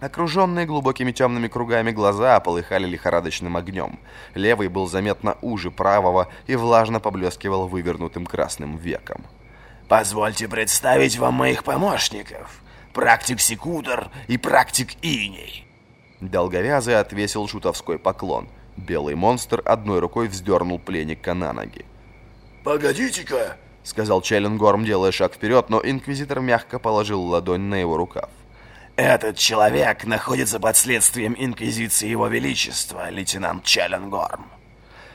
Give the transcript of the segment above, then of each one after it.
Окруженные глубокими темными кругами глаза полыхали лихорадочным огнем. Левый был заметно уже правого и влажно поблескивал вывернутым красным веком. «Позвольте представить вам моих помощников. Практик Секутор и практик Иней». Долговязый отвесил шутовской поклон. Белый монстр одной рукой вздернул пленника на ноги. «Погодите-ка!» — сказал Челленгорм, делая шаг вперед, но инквизитор мягко положил ладонь на его рукав. Этот человек находится под следствием Инквизиции Его Величества, лейтенант Челленгорм.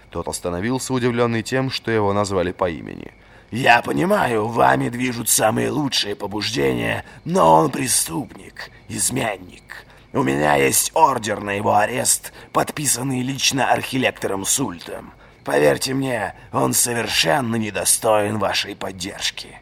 Тот остановился, удивленный тем, что его назвали по имени. «Я понимаю, вами движут самые лучшие побуждения, но он преступник, изменник. У меня есть ордер на его арест, подписанный лично архилектором Сультом. Поверьте мне, он совершенно недостоин вашей поддержки».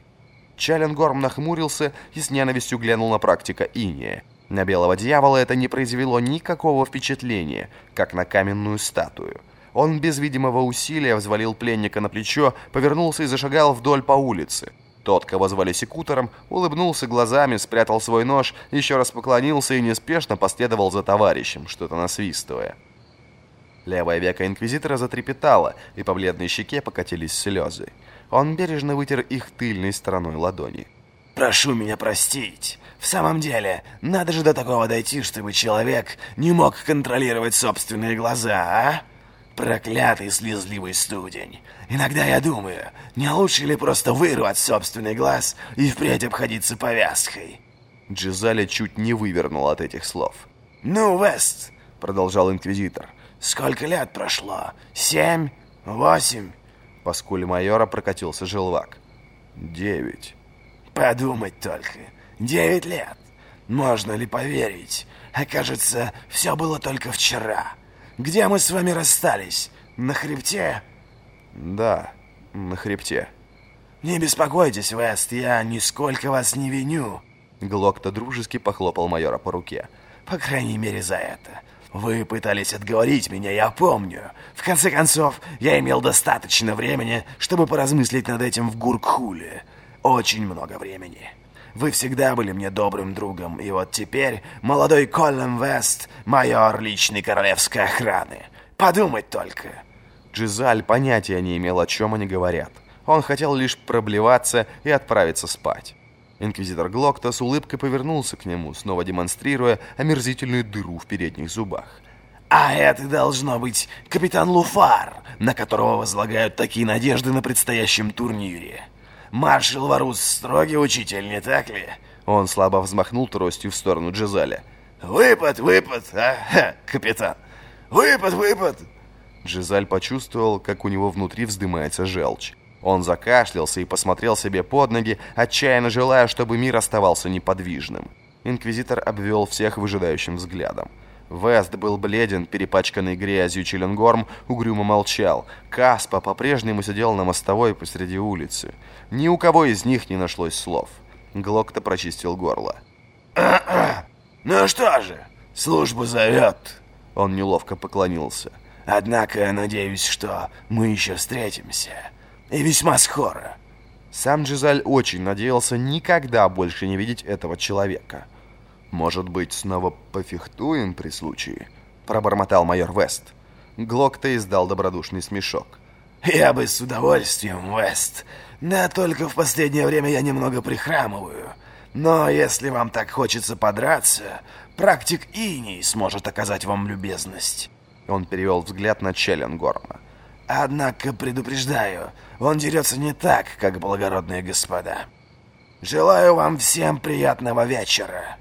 Челленгорм нахмурился и с ненавистью глянул на практика Иния. На белого дьявола это не произвело никакого впечатления, как на каменную статую. Он без видимого усилия взвалил пленника на плечо, повернулся и зашагал вдоль по улице. Тот, кого звали секутором, улыбнулся глазами, спрятал свой нож, еще раз поклонился и неспешно последовал за товарищем, что-то насвистывая. Левое веко инквизитора затрепетало, и по бледной щеке покатились слезы. Он бережно вытер их тыльной стороной ладони. «Прошу меня простить. В самом деле, надо же до такого дойти, чтобы человек не мог контролировать собственные глаза, а? Проклятый слезливый студень. Иногда я думаю, не лучше ли просто вырвать собственный глаз и впредь обходиться повязкой?» Джизаля чуть не вывернул от этих слов. «Ну, Вест», — продолжал инквизитор, — «сколько лет прошло? Семь? Восемь?» По скуле майора прокатился желвак. «Девять». «Подумать только. Девять лет. Можно ли поверить? Окажется, все было только вчера. Где мы с вами расстались? На хребте?» «Да, на хребте». «Не беспокойтесь, Вест, я нисколько вас не виню». Глокта дружески похлопал майора по руке. «По крайней мере, за это. Вы пытались отговорить меня, я помню. В конце концов, я имел достаточно времени, чтобы поразмыслить над этим в Гуркхуле. Очень много времени. Вы всегда были мне добрым другом, и вот теперь молодой Коллен Вест — майор личной королевской охраны. Подумать только. Джизаль понятия не имел, о чем они говорят. Он хотел лишь проблеваться и отправиться спать. Инквизитор Глокта с улыбкой повернулся к нему, снова демонстрируя омерзительную дыру в передних зубах. «А это должно быть капитан Луфар, на которого возлагают такие надежды на предстоящем турнире. Маршал Варус строгий учитель, не так ли?» Он слабо взмахнул тростью в сторону Джизаля. «Выпад, выпад, а, капитан! Выпад, выпад!» Джизаль почувствовал, как у него внутри вздымается желчь. Он закашлялся и посмотрел себе под ноги, отчаянно желая, чтобы мир оставался неподвижным. Инквизитор обвел всех выжидающим взглядом. Вест был бледен, перепачканный грязью, Челленгорм угрюмо молчал. Каспа по-прежнему сидел на мостовой посреди улицы. Ни у кого из них не нашлось слов. Глокта прочистил горло. «Ну что же, служба зовет!» Он неловко поклонился. «Однако, надеюсь, что мы еще встретимся». И весьма скоро. Сам Джизаль очень надеялся никогда больше не видеть этого человека. «Может быть, снова пофехтуем при случае?» – пробормотал майор Вест. Глокта издал добродушный смешок. «Я бы с удовольствием, Вест. Да только в последнее время я немного прихрамываю. Но если вам так хочется подраться, практик Иний сможет оказать вам любезность». Он перевел взгляд на Челленгорма. Однако предупреждаю, он дерется не так, как благородные господа. Желаю вам всем приятного вечера.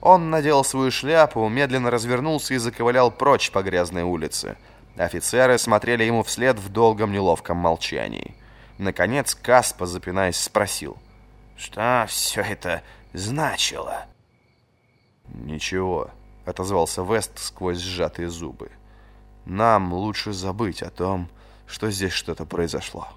Он надел свою шляпу, медленно развернулся и заковылял прочь по грязной улице. Офицеры смотрели ему вслед в долгом неловком молчании. Наконец Каспа, запинаясь, спросил. «Что все это значило?» «Ничего», — отозвался Вест сквозь сжатые зубы. Нам лучше забыть о том, что здесь что-то произошло.